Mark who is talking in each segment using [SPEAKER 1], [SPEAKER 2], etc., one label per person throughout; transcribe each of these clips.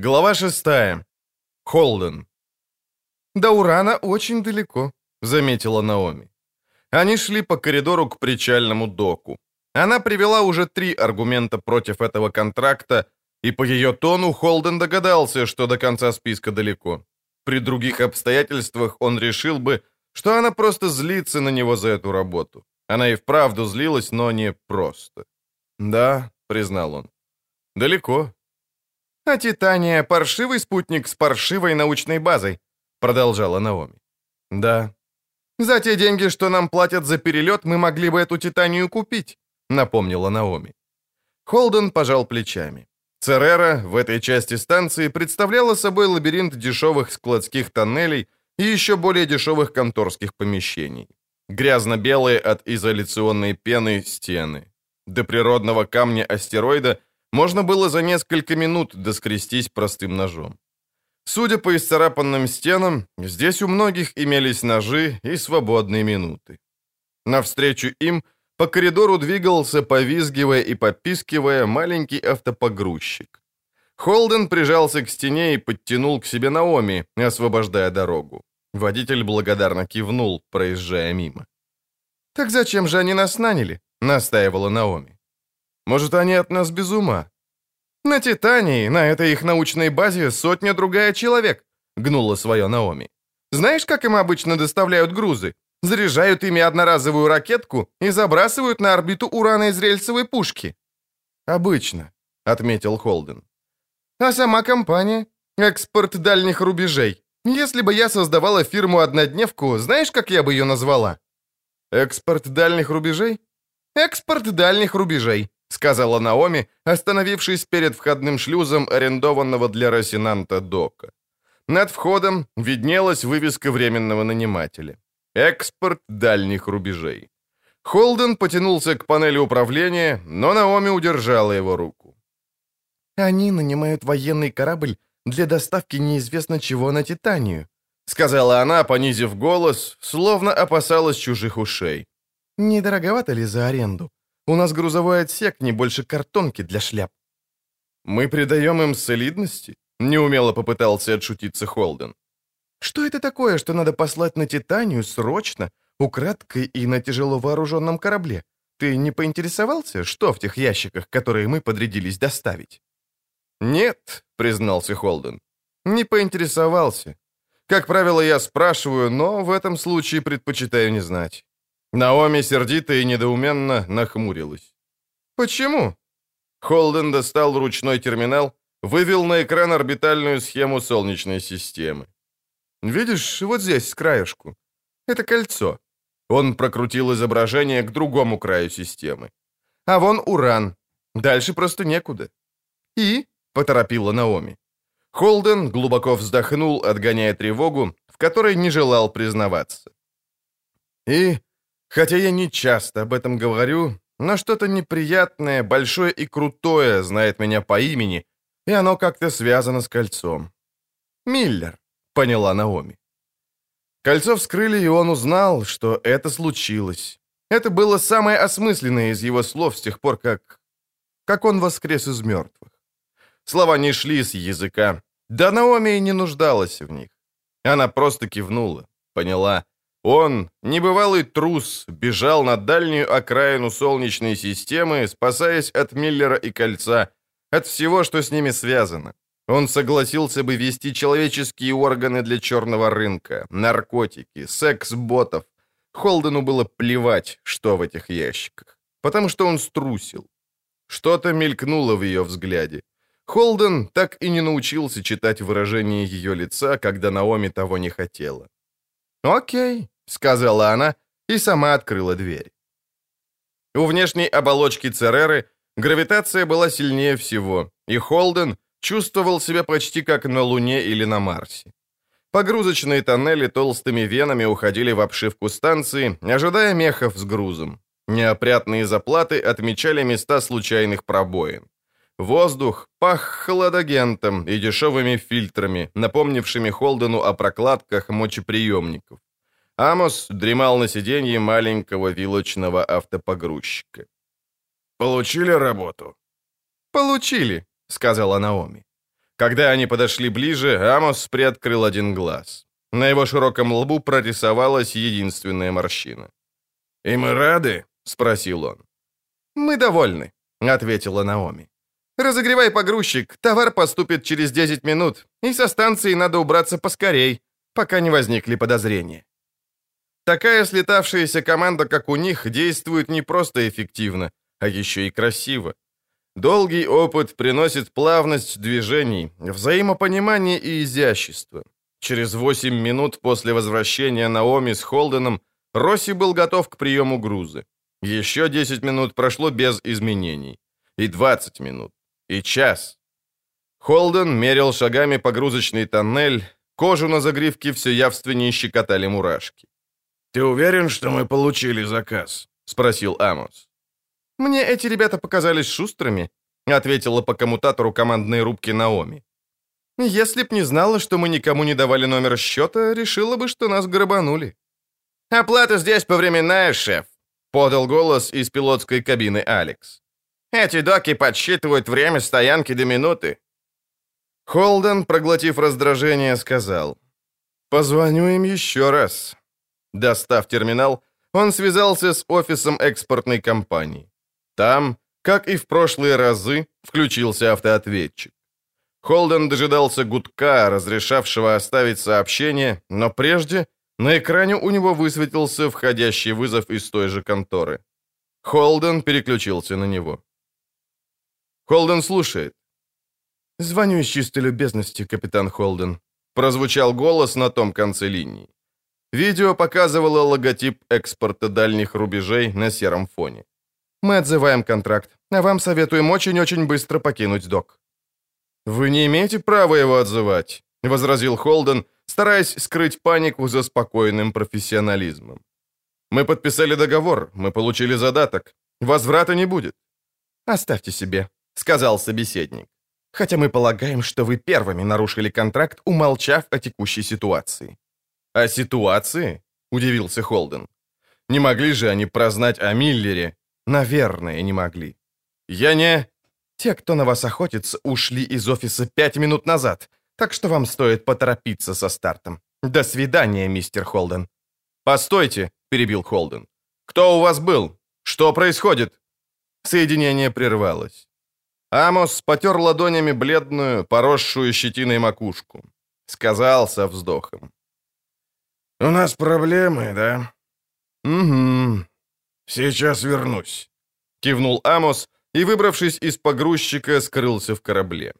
[SPEAKER 1] Глава шестая. Холден.
[SPEAKER 2] «До Урана очень далеко», — заметила Наоми. Они шли по коридору к причальному доку. Она привела уже три аргумента против этого контракта, и по ее тону Холден догадался, что до конца списка далеко. При других обстоятельствах он решил бы, что она просто злится на него за эту работу. Она и вправду злилась, но не просто. «Да», — признал он, — «далеко». «А Титания — паршивый спутник с паршивой научной базой», — продолжала Наоми. «Да». «За те деньги, что нам платят за перелет, мы могли бы эту Титанию купить», — напомнила Наоми. Холден пожал плечами. Церера в этой части станции представляла собой лабиринт дешевых складских тоннелей и еще более дешевых конторских помещений. Грязно-белые от изоляционной пены стены. До природного камня астероида можно было за несколько минут доскрестись простым ножом. Судя по исцарапанным стенам, здесь у многих имелись ножи и свободные минуты. Навстречу им по коридору двигался, повизгивая и попискивая, маленький автопогрузчик. Холден прижался к стене и подтянул к себе Наоми, освобождая дорогу. Водитель благодарно кивнул, проезжая мимо. «Так зачем же они нас наняли?» — настаивала Наоми. Может, они от нас без ума?» «На Титании, на этой их научной базе, сотня-другая человек», — гнула свое Наоми. «Знаешь, как им обычно доставляют грузы? Заряжают ими одноразовую ракетку и забрасывают на орбиту урана из рельсовой пушки». «Обычно», — отметил Холден. «А сама компания? Экспорт дальних рубежей. Если бы я создавала фирму-однодневку, знаешь, как я бы ее назвала?» «Экспорт дальних рубежей?» «Экспорт дальних рубежей», — сказала Наоми, остановившись перед входным шлюзом арендованного для Росинанта дока. Над входом виднелась вывеска временного нанимателя. «Экспорт дальних рубежей». Холден потянулся к панели управления, но Наоми удержала его руку. «Они нанимают военный корабль для доставки неизвестно чего на Титанию», сказала она, понизив голос, словно опасалась чужих ушей. «Не дороговато ли за аренду? У нас грузовой отсек, не больше картонки для шляп». «Мы придаем им солидности?» — неумело попытался отшутиться Холден. «Что это такое, что надо послать на Титанию срочно, украдкой и на тяжело вооруженном корабле? Ты не поинтересовался, что в тех ящиках, которые мы подрядились доставить?» «Нет», — признался Холден, — «не поинтересовался. Как правило, я спрашиваю, но в этом случае предпочитаю не знать. Наоми сердито и недоуменно нахмурилась. «Почему?» Холден достал ручной терминал, вывел на экран орбитальную схему Солнечной системы. «Видишь, вот здесь, с краешку. Это кольцо». Он прокрутил изображение к другому краю системы. «А вон Уран. Дальше просто некуда». «И?» — поторопила Наоми. Холден глубоко вздохнул, отгоняя тревогу, в которой не желал признаваться. «И Хотя я не часто об этом говорю, но что-то неприятное, большое и крутое знает меня по имени, и оно как-то связано с кольцом. «Миллер», — поняла Наоми. Кольцо вскрыли, и он узнал, что это случилось. Это было самое осмысленное из его слов с тех пор, как... как он воскрес из мертвых. Слова не шли с языка, да Наоми и не нуждалась в них. Она просто кивнула, поняла — он, небывалый трус, бежал на дальнюю окраину Солнечной системы, спасаясь от Миллера и Кольца, от всего, что с ними связано. Он согласился бы вести человеческие органы для черного рынка, наркотики, секс-ботов. Холдену было плевать, что в этих ящиках, потому что он струсил. Что-то мелькнуло в ее взгляде. Холден так и не научился читать выражение ее лица, когда Наоми того не хотела. «Окей», — сказала она и сама открыла дверь. У внешней оболочки Цереры гравитация была сильнее всего, и Холден чувствовал себя почти как на Луне или на Марсе. Погрузочные тоннели толстыми венами уходили в обшивку станции, ожидая мехов с грузом. Неопрятные заплаты отмечали места случайных пробоин. Воздух пах хладагентом и дешевыми фильтрами, напомнившими Холдену о прокладках мочеприемников. Амос дремал на сиденье маленького вилочного автопогрузчика. «Получили работу?» «Получили», — сказала Наоми. Когда они подошли ближе, Амос приоткрыл один глаз. На его широком лбу прорисовалась единственная морщина. «И мы рады?» — спросил он. «Мы довольны», — ответила Наоми. «Разогревай погрузчик, товар поступит через 10 минут, и со станции надо убраться поскорей, пока не возникли подозрения». Такая слетавшаяся команда, как у них, действует не просто эффективно, а еще и красиво. Долгий опыт приносит плавность движений, взаимопонимание и изящество. Через 8 минут после возвращения Наоми с Холденом Росси был готов к приему груза. Еще 10 минут прошло без изменений. И 20 минут. И час. Холден мерил шагами погрузочный тоннель, кожу на загривке все явственнее щекотали мурашки. «Ты уверен, что мы получили заказ?» — спросил Амос. «Мне эти ребята показались шустрыми», — ответила по коммутатору командной рубки Наоми. «Если б не знала, что мы никому не давали номер счета, решила бы, что нас грабанули». «Оплата здесь повременная, шеф», — подал голос из пилотской кабины Алекс. «Эти доки подсчитывают время стоянки до минуты». Холден, проглотив раздражение, сказал. «Позвоню им еще раз». Достав терминал, он связался с офисом экспортной компании. Там, как и в прошлые разы, включился автоответчик. Холден дожидался гудка, разрешавшего оставить сообщение, но прежде на экране у него высветился входящий вызов из той же конторы. Холден переключился на него. Холден слушает. «Звоню из чистой любезности, капитан Холден», — прозвучал голос на том конце линии. Видео показывало логотип экспорта дальних рубежей на сером фоне. «Мы отзываем контракт, а вам советуем очень-очень быстро покинуть док». «Вы не имеете права его отзывать», — возразил Холден, стараясь скрыть панику за спокойным профессионализмом. «Мы подписали договор, мы получили задаток. Возврата не будет». «Оставьте себе», — сказал собеседник. «Хотя мы полагаем, что вы первыми нарушили контракт, умолчав о текущей ситуации». «О ситуации?» — удивился Холден. «Не могли же они прознать о Миллере?» «Наверное, не могли». «Я не...» «Те, кто на вас охотится, ушли из офиса пять минут назад, так что вам стоит поторопиться со стартом. До свидания, мистер Холден». «Постойте», — перебил Холден. «Кто у вас был? Что происходит?» Соединение прервалось. Амос потер ладонями бледную, поросшую щетиной макушку. Сказал со вздохом.
[SPEAKER 3] «У нас проблемы, да?»
[SPEAKER 2] «Угу.
[SPEAKER 3] Сейчас вернусь», —
[SPEAKER 2] кивнул Амос и, выбравшись из погрузчика, скрылся в корабле.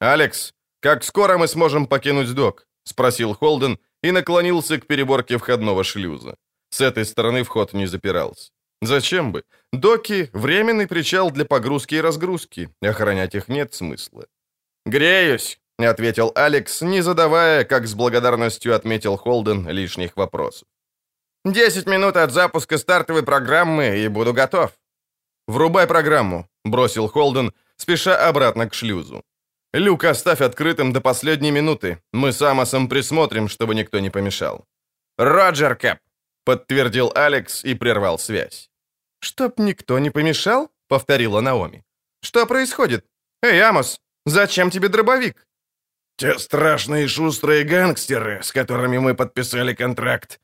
[SPEAKER 2] «Алекс, как скоро мы сможем покинуть док?» — спросил Холден и наклонился к переборке входного шлюза. С этой стороны вход не запирался. Зачем бы? Доки — временный причал для погрузки и разгрузки. Охранять их нет смысла. «Греюсь», — ответил Алекс, не задавая, как с благодарностью отметил Холден, лишних вопросов. «Десять минут от запуска стартовой программы, и буду готов». «Врубай программу», — бросил Холден, спеша обратно к шлюзу. «Люк оставь открытым до последней минуты. Мы с Амосом присмотрим, чтобы никто не помешал». «Роджер, Кэп», — подтвердил Алекс и прервал связь. «Чтоб никто не помешал?» — повторила Наоми. «Что происходит? Эй, Амос, зачем тебе дробовик?»
[SPEAKER 3] «Те страшные шустрые гангстеры, с которыми мы подписали контракт».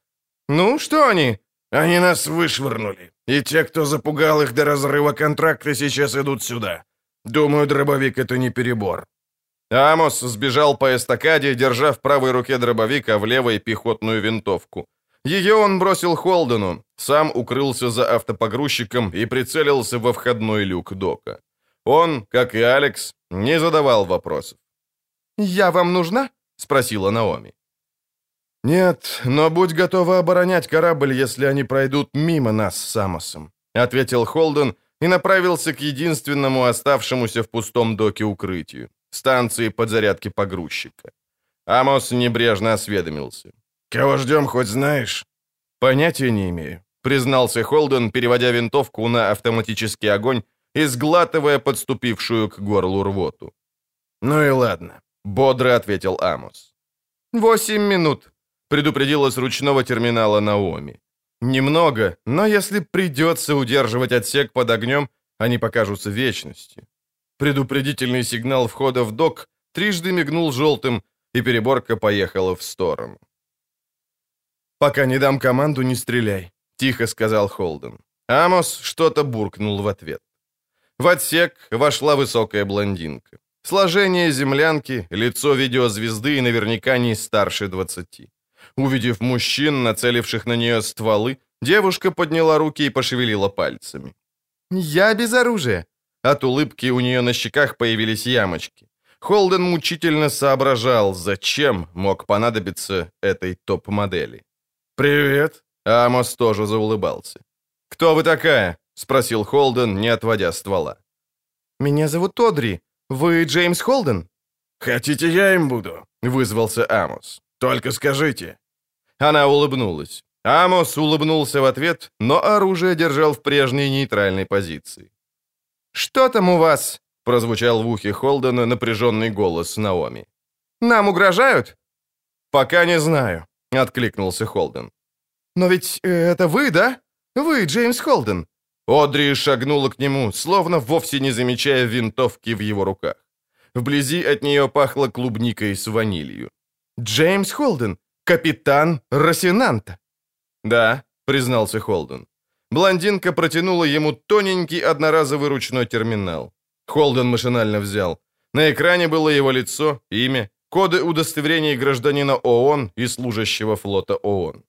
[SPEAKER 2] «Ну, что они?»
[SPEAKER 3] «Они нас вышвырнули. И те, кто запугал их до разрыва контракта, сейчас идут сюда. Думаю, дробовик — это не перебор».
[SPEAKER 2] Амос сбежал по эстакаде, держа в правой руке дробовик, а в левой — пехотную винтовку. Ее он бросил Холдену, сам укрылся за автопогрузчиком и прицелился во входной люк дока. Он, как и Алекс, не задавал вопросов. «Я вам нужна?» — спросила Наоми. «Нет, но будь готова оборонять корабль, если они пройдут мимо нас с Самосом», — ответил Холден и направился к единственному оставшемуся в пустом доке укрытию — станции подзарядки погрузчика. Амос небрежно осведомился.
[SPEAKER 3] «Кого ждем, хоть знаешь?»
[SPEAKER 2] «Понятия не имею», — признался Холден, переводя винтовку на автоматический огонь и сглатывая подступившую к горлу рвоту.
[SPEAKER 3] «Ну и ладно», —
[SPEAKER 2] бодро ответил Амос. «Восемь минут», — предупредила с ручного терминала Наоми. «Немного, но если придется удерживать отсек под огнем, они покажутся вечностью». Предупредительный сигнал входа в док трижды мигнул желтым, и переборка поехала в сторону. «Пока не дам команду, не стреляй», — тихо сказал Холден. Амос что-то буркнул в ответ. В отсек вошла высокая блондинка. Сложение землянки, лицо видеозвезды и наверняка не старше двадцати. Увидев мужчин, нацеливших на нее стволы, девушка подняла руки и пошевелила пальцами. «Я без оружия!» От улыбки у нее на щеках появились ямочки. Холден мучительно соображал, зачем мог понадобиться этой топ-модели.
[SPEAKER 3] «Привет!»
[SPEAKER 2] Амос тоже заулыбался. «Кто вы такая?» — спросил Холден, не отводя ствола.
[SPEAKER 1] «Меня зовут Одри. Вы Джеймс Холден?»
[SPEAKER 3] «Хотите, я им буду?»
[SPEAKER 2] — вызвался Амос.
[SPEAKER 3] «Только скажите».
[SPEAKER 2] Она улыбнулась. Амос улыбнулся в ответ, но оружие держал в прежней нейтральной позиции.
[SPEAKER 1] «Что там у вас?»
[SPEAKER 2] — прозвучал в ухе Холдена напряженный голос Наоми.
[SPEAKER 1] «Нам угрожают?»
[SPEAKER 2] «Пока не знаю», — откликнулся Холден.
[SPEAKER 1] «Но ведь э, это вы, да? Вы, Джеймс Холден?»
[SPEAKER 2] Одри шагнула к нему, словно вовсе не замечая винтовки в его руках. Вблизи от нее пахло клубникой с ванилью.
[SPEAKER 1] «Джеймс Холден, капитан Росинанта».
[SPEAKER 2] «Да», — признался Холден. Блондинка протянула ему тоненький одноразовый ручной терминал. Холден машинально взял. На экране было его лицо, имя, коды удостоверений гражданина ООН и служащего флота ООН.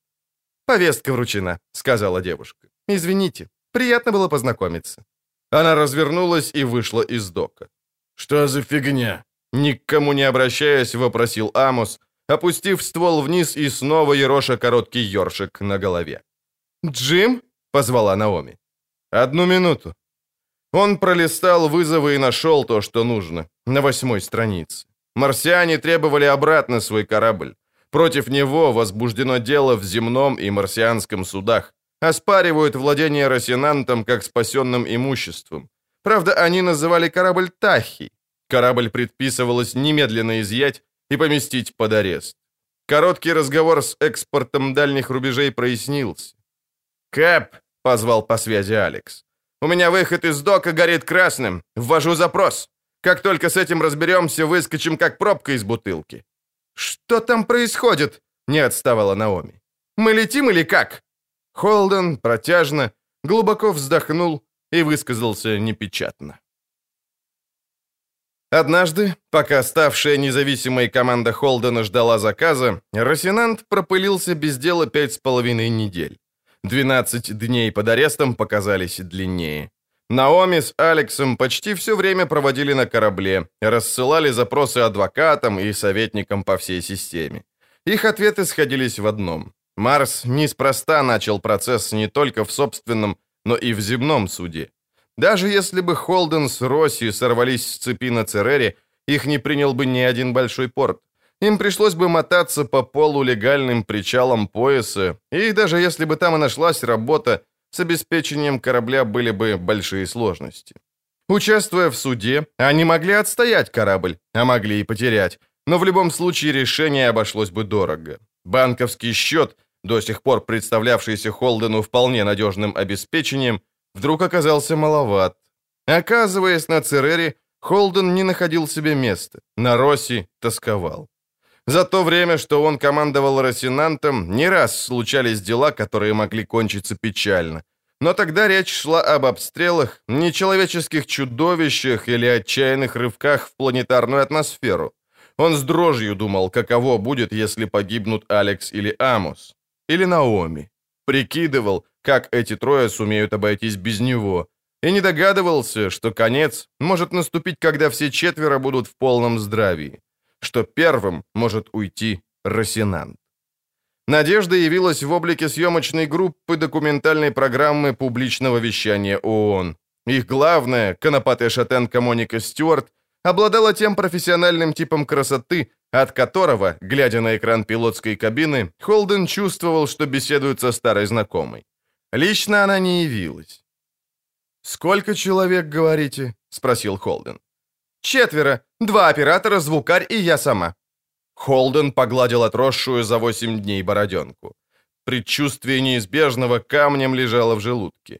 [SPEAKER 1] «Повестка вручена», — сказала девушка. «Извините, приятно было познакомиться».
[SPEAKER 2] Она развернулась и вышла из дока.
[SPEAKER 3] «Что за фигня?»
[SPEAKER 2] Ни к кому не обращаясь, вопросил Амос, опустив ствол вниз и снова ероша короткий ёршик на голове.
[SPEAKER 1] «Джим?» — позвала Наоми.
[SPEAKER 2] «Одну минуту». Он пролистал вызовы и нашел то, что нужно, на восьмой странице. Марсиане требовали обратно свой корабль. Против него возбуждено дело в земном и марсианском судах. Оспаривают владение Росинантом как спасенным имуществом. Правда, они называли корабль Тахи. Корабль предписывалось немедленно изъять и поместить под арест. Короткий разговор с экспортом дальних рубежей прояснился. «Кэп!» — позвал по связи Алекс. «У меня выход из дока горит красным. Ввожу запрос. Как только с этим разберемся, выскочим как пробка из бутылки».
[SPEAKER 1] «Что там происходит?» — не отставала Наоми. «Мы летим или как?»
[SPEAKER 2] Холден протяжно, глубоко вздохнул и высказался непечатно. Однажды, пока ставшая независимой команда Холдена ждала заказа, Росинант пропылился без дела пять с половиной недель. Двенадцать дней под арестом показались длиннее. Наоми с Алексом почти все время проводили на корабле, рассылали запросы адвокатам и советникам по всей системе. Их ответы сходились в одном. Марс неспроста начал процесс не только в собственном, но и в земном суде. Даже если бы Холден с Росси сорвались с цепи на Церере, их не принял бы ни один большой порт. Им пришлось бы мотаться по полулегальным причалам пояса, и даже если бы там и нашлась работа, с обеспечением корабля были бы большие сложности. Участвуя в суде, они могли отстоять корабль, а могли и потерять, но в любом случае решение обошлось бы дорого. Банковский счет, до сих пор представлявшийся Холдену вполне надежным обеспечением, вдруг оказался маловат. Оказываясь на Церере, Холден не находил себе места, на Росси тосковал. За то время, что он командовал Росинантом, не раз случались дела, которые могли кончиться печально. Но тогда речь шла об обстрелах, нечеловеческих чудовищах или отчаянных рывках в планетарную атмосферу. Он с дрожью думал, каково будет, если погибнут Алекс или Амос. Или Наоми. Прикидывал, как эти трое сумеют обойтись без него. И не догадывался, что конец может наступить, когда все четверо будут в полном здравии что первым может уйти Росинант. Надежда явилась в облике съемочной группы документальной программы публичного вещания ООН. Их главная, конопатая шатенка Моника Стюарт, обладала тем профессиональным типом красоты, от которого, глядя на экран пилотской кабины, Холден чувствовал, что беседует со старой знакомой. Лично она не явилась. «Сколько человек, говорите?» — спросил Холден.
[SPEAKER 1] «Четверо. Два оператора, звукарь и я сама».
[SPEAKER 2] Холден погладил отросшую за восемь дней бороденку. Предчувствие неизбежного камнем лежало в желудке.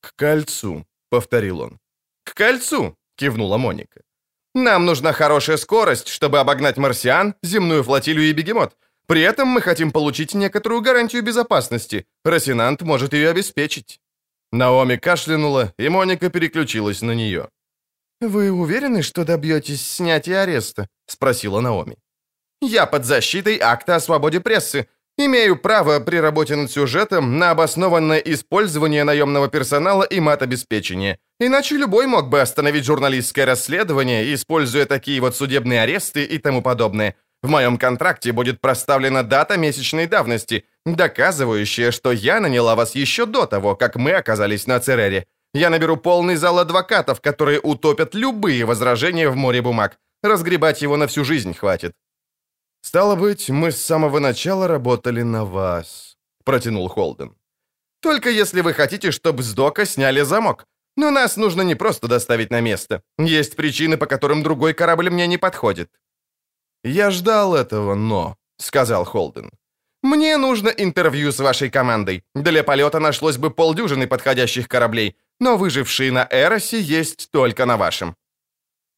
[SPEAKER 2] «К кольцу», — повторил он.
[SPEAKER 1] «К кольцу», — кивнула Моника. Нам нужна хорошая скорость, чтобы обогнать марсиан, земную флотилию и бегемот. При этом мы хотим получить некоторую гарантию безопасности. Росинант может ее обеспечить».
[SPEAKER 2] Наоми кашлянула, и Моника переключилась на нее.
[SPEAKER 1] «Вы уверены, что добьетесь снятия ареста?» — спросила Наоми. «Я под защитой акта о свободе прессы. Имею право при работе над сюжетом на обоснованное использование наемного персонала и мат-обеспечения. Иначе любой мог бы остановить журналистское расследование, используя такие вот судебные аресты и тому подобное. В моем контракте будет проставлена дата месячной давности, доказывающая, что я наняла вас еще до того, как мы оказались на Церере. Я наберу полный зал адвокатов, которые утопят любые возражения в море бумаг. Разгребать его на всю жизнь хватит.
[SPEAKER 2] «Стало быть, мы с самого начала работали на вас», — протянул Холден.
[SPEAKER 1] «Только если вы хотите, чтобы с дока сняли замок. Но нас нужно не просто доставить на место. Есть причины, по которым другой корабль мне не подходит».
[SPEAKER 2] «Я ждал этого, но», — сказал Холден.
[SPEAKER 1] «Мне нужно интервью с вашей командой. Для полета нашлось бы полдюжины подходящих кораблей, но выжившие на Эросе есть только на вашем.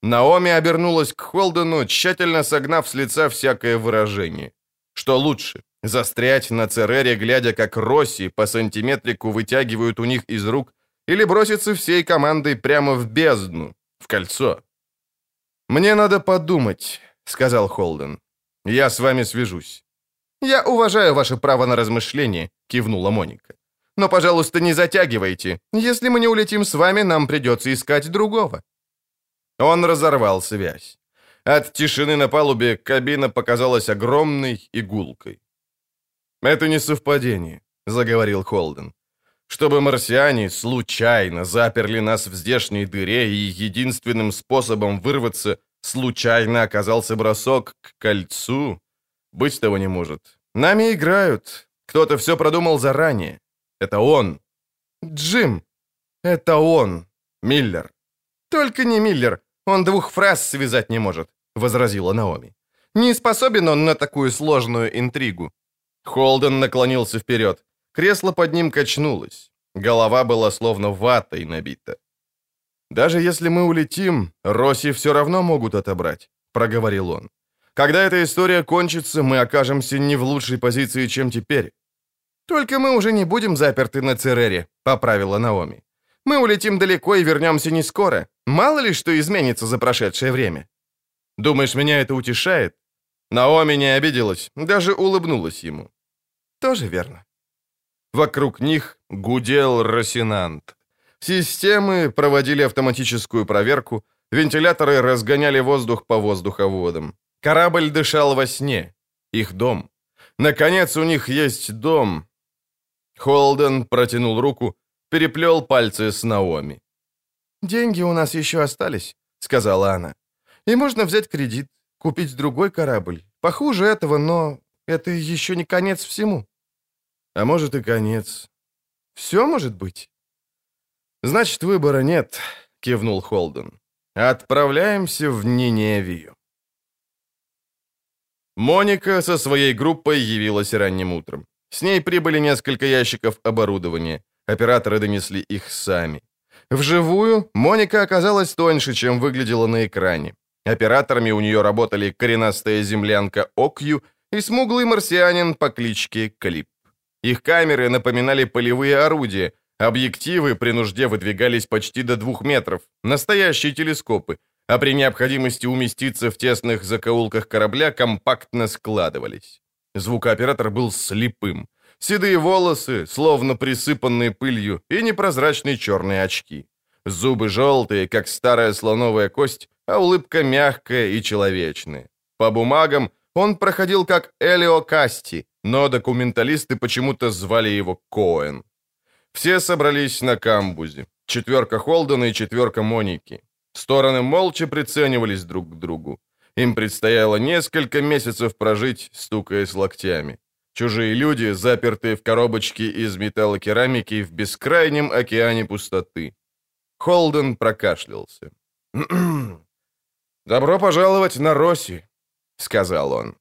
[SPEAKER 2] Наоми обернулась к Холдену, тщательно согнав с лица всякое выражение. Что лучше, застрять на Церере, глядя, как Росси по сантиметрику вытягивают у них из рук, или броситься всей командой прямо в бездну, в кольцо? «Мне надо подумать», — сказал Холден. «Я с вами свяжусь».
[SPEAKER 1] «Я уважаю ваше право на размышление», — кивнула Моника. «Но, пожалуйста, не затягивайте. Если мы не улетим с вами, нам придется искать другого».
[SPEAKER 2] Он разорвал связь. От тишины на палубе кабина показалась огромной и гулкой. «Это не совпадение», — заговорил Холден. «Чтобы марсиане случайно заперли нас в здешней дыре, и единственным способом вырваться случайно оказался бросок к кольцу, быть того не может. Нами играют. Кто-то все продумал заранее. Это он.
[SPEAKER 1] Джим.
[SPEAKER 2] Это он. Миллер.
[SPEAKER 1] Только не Миллер. Он двух фраз связать не может», — возразила Наоми. «Не способен он на такую сложную интригу».
[SPEAKER 2] Холден наклонился вперед. Кресло под ним качнулось. Голова была словно ватой набита. «Даже если мы улетим, Росси все равно могут отобрать», — проговорил он. «Когда эта история кончится, мы окажемся не в лучшей позиции, чем теперь».
[SPEAKER 1] «Только мы уже не будем заперты на Церере», — поправила Наоми. Мы улетим далеко и вернемся не скоро. Мало ли что изменится за прошедшее время».
[SPEAKER 2] «Думаешь, меня это утешает?» Наоми не обиделась, даже улыбнулась ему.
[SPEAKER 1] «Тоже верно».
[SPEAKER 2] Вокруг них гудел Росинант. Системы проводили автоматическую проверку, вентиляторы разгоняли воздух по воздуховодам. Корабль дышал во сне. Их дом. Наконец, у них есть дом. Холден протянул руку, переплел пальцы с Наоми.
[SPEAKER 1] «Деньги у нас еще остались», — сказала она. «И можно взять кредит, купить другой корабль. Похуже этого, но это еще не конец всему».
[SPEAKER 2] «А может и конец».
[SPEAKER 1] «Все может быть».
[SPEAKER 2] «Значит, выбора нет», — кивнул Холден. «Отправляемся в Ниневию». Моника со своей группой явилась ранним утром. С ней прибыли несколько ящиков оборудования. Операторы донесли их сами. Вживую Моника оказалась тоньше, чем выглядела на экране. Операторами у нее работали коренастая землянка Окью и смуглый марсианин по кличке Клип. Их камеры напоминали полевые орудия, объективы при нужде выдвигались почти до двух метров, настоящие телескопы, а при необходимости уместиться в тесных закоулках корабля компактно складывались. Звукооператор был слепым. Седые волосы, словно присыпанные пылью, и непрозрачные черные очки. Зубы желтые, как старая слоновая кость, а улыбка мягкая и человечная. По бумагам он проходил как Элио Касти, но документалисты почему-то звали его Коэн. Все собрались на камбузе. Четверка Холдена и четверка Моники. Стороны молча приценивались друг к другу. Им предстояло несколько месяцев прожить, стукаясь локтями. Чужие люди, запертые в коробочке из металлокерамики в бескрайнем океане пустоты. Холден прокашлялся. «Добро пожаловать на Росси», — сказал он.